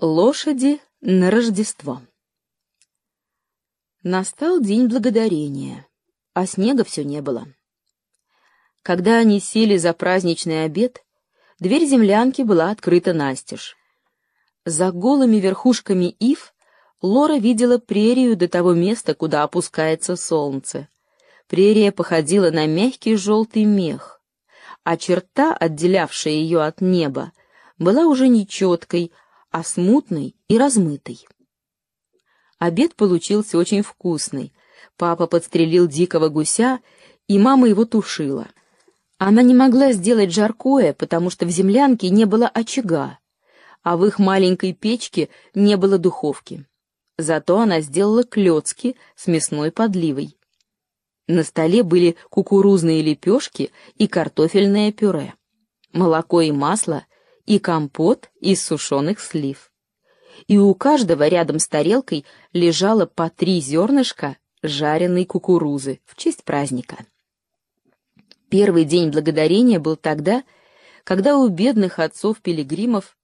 Лошади на Рождество. Настал день благодарения, а снега все не было. Когда они сели за праздничный обед, дверь землянки была открыта настежь. За голыми верхушками ив Лора видела прерию до того места, куда опускается солнце. Прерия походила на мягкий желтый мех, а черта, отделявшая ее от неба, была уже нечеткой, а смутный и размытый. Обед получился очень вкусный. Папа подстрелил дикого гуся, и мама его тушила. Она не могла сделать жаркое, потому что в землянке не было очага, а в их маленькой печке не было духовки. Зато она сделала клёцки с мясной подливой. На столе были кукурузные лепешки и картофельное пюре, молоко и масло — и компот из сушеных слив. И у каждого рядом с тарелкой лежало по три зернышка жареной кукурузы в честь праздника. Первый день благодарения был тогда, когда у бедных отцов-пилигримов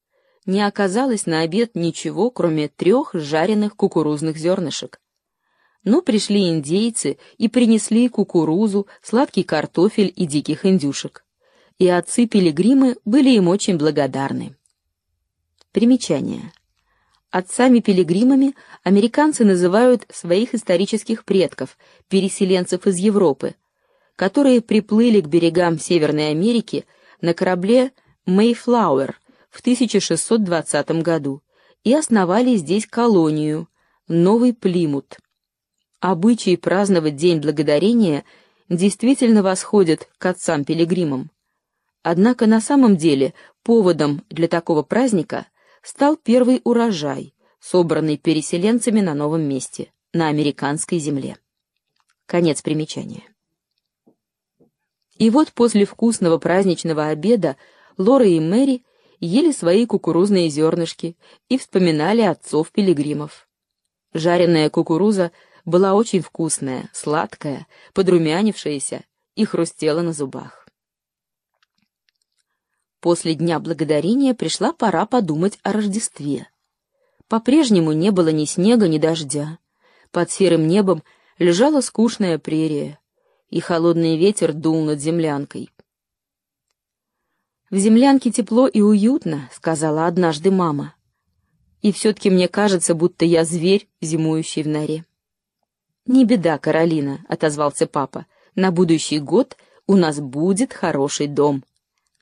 не оказалось на обед ничего, кроме трех жареных кукурузных зернышек. Но пришли индейцы и принесли кукурузу, сладкий картофель и диких индюшек и отцы-пилигримы были им очень благодарны. Примечание. Отцами-пилигримами американцы называют своих исторических предков, переселенцев из Европы, которые приплыли к берегам Северной Америки на корабле Mayflower в 1620 году и основали здесь колонию, Новый Плимут. Обычай праздновать День Благодарения действительно восходит к отцам-пилигримам. Однако на самом деле поводом для такого праздника стал первый урожай, собранный переселенцами на новом месте, на американской земле. Конец примечания. И вот после вкусного праздничного обеда Лора и Мэри ели свои кукурузные зернышки и вспоминали отцов-пилигримов. Жареная кукуруза была очень вкусная, сладкая, подрумянившаяся и хрустела на зубах. После Дня Благодарения пришла пора подумать о Рождестве. По-прежнему не было ни снега, ни дождя. Под серым небом лежала скучная прерия, и холодный ветер дул над землянкой. «В землянке тепло и уютно», — сказала однажды мама. «И все-таки мне кажется, будто я зверь, зимующий в норе». «Не беда, Каролина», — отозвался папа. «На будущий год у нас будет хороший дом».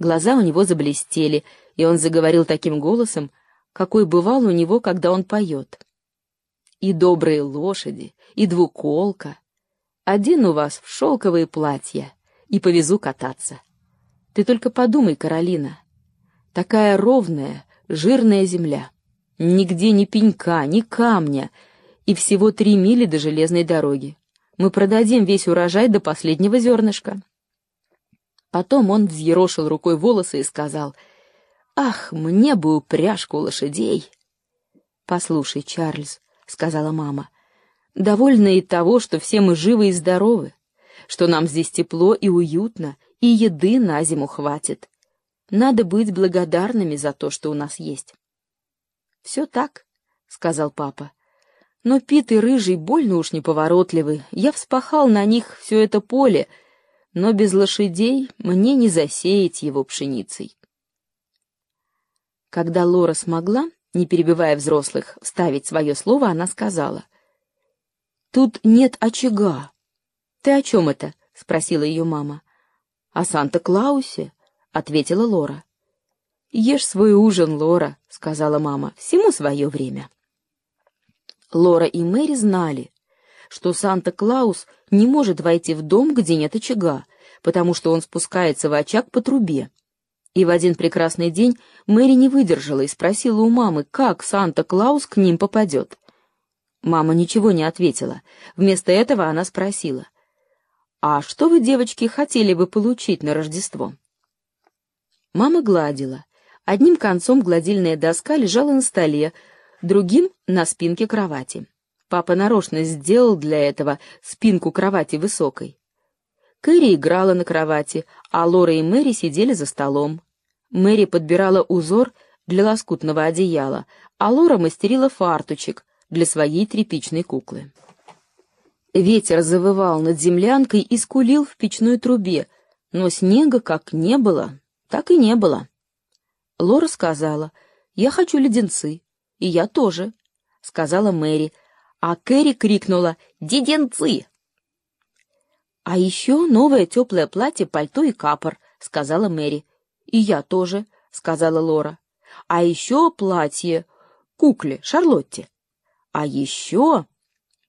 Глаза у него заблестели, и он заговорил таким голосом, какой бывал у него, когда он поет. «И добрые лошади, и двуколка. Один у вас в шелковые платья, и повезу кататься. Ты только подумай, Каролина, такая ровная, жирная земля, нигде ни пенька, ни камня, и всего три мили до железной дороги. Мы продадим весь урожай до последнего зернышка. Потом он взъерошил рукой волосы и сказал, «Ах, мне бы упряжку лошадей!» «Послушай, Чарльз», — сказала мама, — «довольно и того, что все мы живы и здоровы, что нам здесь тепло и уютно, и еды на зиму хватит. Надо быть благодарными за то, что у нас есть». «Все так», — сказал папа. «Но Пит и Рыжий больно уж неповоротливы. Я вспахал на них все это поле, — но без лошадей мне не засеять его пшеницей. Когда Лора смогла, не перебивая взрослых, вставить свое слово, она сказала. «Тут нет очага». «Ты о чем это?» — спросила ее мама. «О Санта-Клаусе», — ответила Лора. «Ешь свой ужин, Лора», — сказала мама, — «всему свое время». Лора и Мэри знали, что Санта-Клаус не может войти в дом, где нет очага, потому что он спускается в очаг по трубе. И в один прекрасный день Мэри не выдержала и спросила у мамы, как Санта-Клаус к ним попадет. Мама ничего не ответила. Вместо этого она спросила, «А что вы, девочки, хотели бы получить на Рождество?» Мама гладила. Одним концом гладильная доска лежала на столе, другим — на спинке кровати. Папа нарочно сделал для этого спинку кровати высокой. Кэрри играла на кровати, а Лора и Мэри сидели за столом. Мэри подбирала узор для лоскутного одеяла, а Лора мастерила фартучек для своей тряпичной куклы. Ветер завывал над землянкой и скулил в печной трубе, но снега как не было, так и не было. Лора сказала, «Я хочу леденцы». «И я тоже», — сказала Мэри, а Кэрри крикнула «Деденцы!». «А еще новое теплое платье, пальто и капор», — сказала Мэри. «И я тоже», — сказала Лора. «А еще платье кукле, Шарлотте». «А еще...»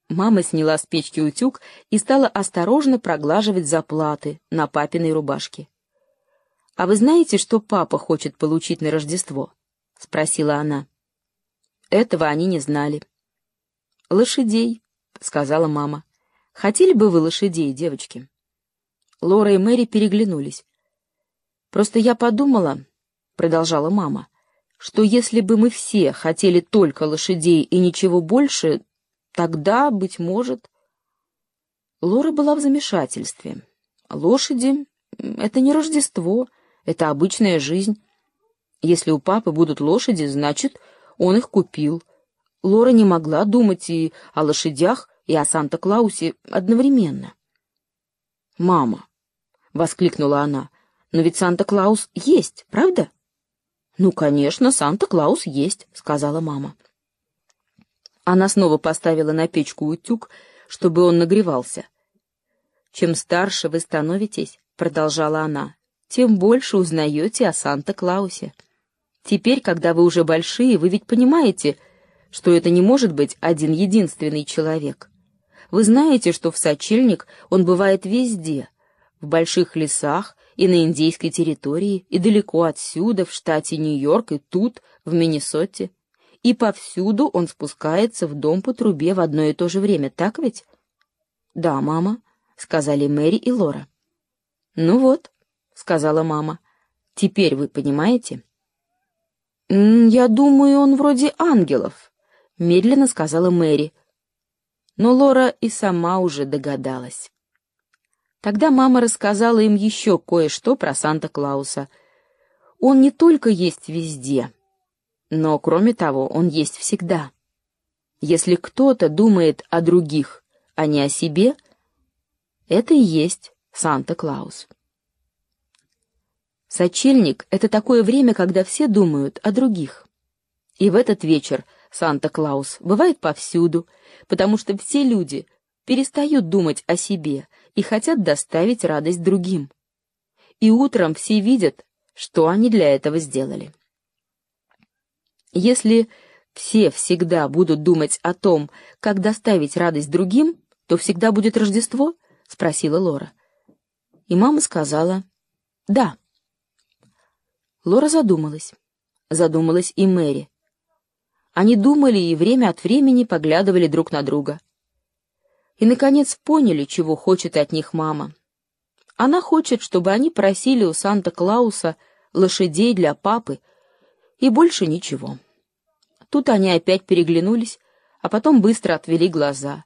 Мама сняла с печки утюг и стала осторожно проглаживать заплаты на папиной рубашке. «А вы знаете, что папа хочет получить на Рождество?» — спросила она. Этого они не знали. «Лошадей», — сказала мама. «Хотели бы вы лошадей, девочки?» Лора и Мэри переглянулись. «Просто я подумала», — продолжала мама, «что если бы мы все хотели только лошадей и ничего больше, Тогда, быть может... Лора была в замешательстве. Лошади — это не Рождество, это обычная жизнь. Если у папы будут лошади, значит, он их купил. Лора не могла думать и о лошадях, и о Санта-Клаусе одновременно. «Мама!» — воскликнула она. «Но ведь Санта-Клаус есть, правда?» «Ну, конечно, Санта-Клаус есть», — сказала мама. Она снова поставила на печку утюг, чтобы он нагревался. «Чем старше вы становитесь, — продолжала она, — тем больше узнаете о Санта-Клаусе. Теперь, когда вы уже большие, вы ведь понимаете, что это не может быть один единственный человек. Вы знаете, что в сочельник он бывает везде, в больших лесах и на индейской территории, и далеко отсюда, в штате Нью-Йорк, и тут, в Миннесоте и повсюду он спускается в дом по трубе в одно и то же время, так ведь? — Да, мама, — сказали Мэри и Лора. — Ну вот, — сказала мама, — теперь вы понимаете? — Я думаю, он вроде ангелов, — медленно сказала Мэри. Но Лора и сама уже догадалась. Тогда мама рассказала им еще кое-что про Санта-Клауса. Он не только есть везде, — но, кроме того, он есть всегда. Если кто-то думает о других, а не о себе, это и есть Санта-Клаус. Сочельник — это такое время, когда все думают о других. И в этот вечер Санта-Клаус бывает повсюду, потому что все люди перестают думать о себе и хотят доставить радость другим. И утром все видят, что они для этого сделали. Если все всегда будут думать о том, как доставить радость другим, то всегда будет Рождество? — спросила Лора. И мама сказала «да». Лора задумалась. Задумалась и Мэри. Они думали и время от времени поглядывали друг на друга. И, наконец, поняли, чего хочет от них мама. Она хочет, чтобы они просили у Санта-Клауса лошадей для папы, и больше ничего. Тут они опять переглянулись, а потом быстро отвели глаза.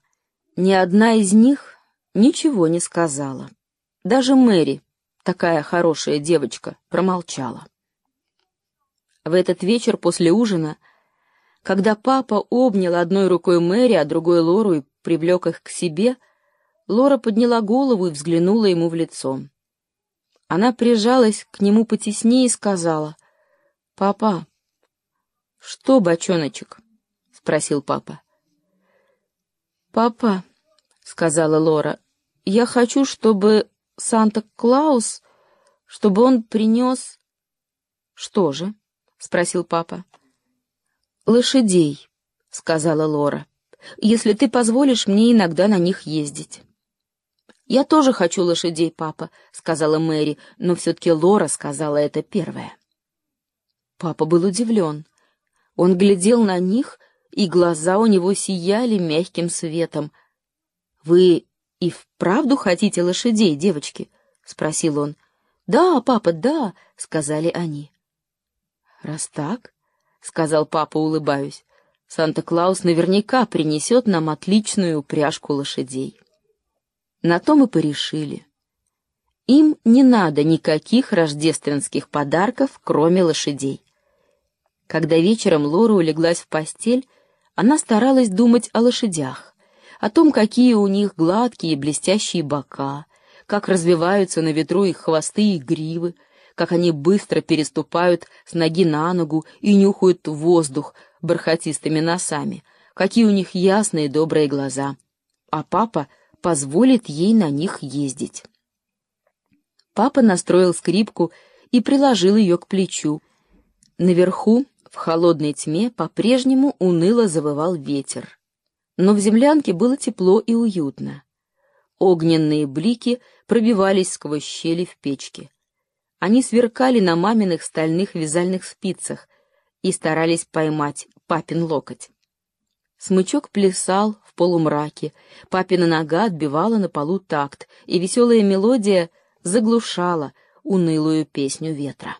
Ни одна из них ничего не сказала. Даже Мэри, такая хорошая девочка, промолчала. В этот вечер после ужина, когда папа обнял одной рукой Мэри, а другой Лору и привлек их к себе, Лора подняла голову и взглянула ему в лицо. Она прижалась к нему потеснее и сказала, «Папа, «Что, бочоночек?» — спросил папа. «Папа», — сказала Лора, — «я хочу, чтобы Санта-Клаус, чтобы он принес...» «Что же?» — спросил папа. «Лошадей», — сказала Лора, — «если ты позволишь мне иногда на них ездить». «Я тоже хочу лошадей, папа», — сказала Мэри, но все-таки Лора сказала это первая. Папа был удивлен. Он глядел на них, и глаза у него сияли мягким светом. — Вы и вправду хотите лошадей, девочки? — спросил он. — Да, папа, да, — сказали они. — Раз так, — сказал папа, улыбаясь, — Санта-Клаус наверняка принесет нам отличную упряжку лошадей. На то мы порешили. Им не надо никаких рождественских подарков, кроме лошадей. Когда вечером Лора улеглась в постель, она старалась думать о лошадях, о том, какие у них гладкие и блестящие бока, как развиваются на ветру их хвосты и гривы, как они быстро переступают с ноги на ногу и нюхают воздух бархатистыми носами, какие у них ясные добрые глаза. А папа позволит ей на них ездить. Папа настроил скрипку и приложил ее к плечу. Наверху, в холодной тьме, по-прежнему уныло завывал ветер. Но в землянке было тепло и уютно. Огненные блики пробивались сквозь щели в печке. Они сверкали на маминых стальных вязальных спицах и старались поймать папин локоть. Смычок плясал в полумраке, папина нога отбивала на полу такт, и веселая мелодия заглушала унылую песню ветра.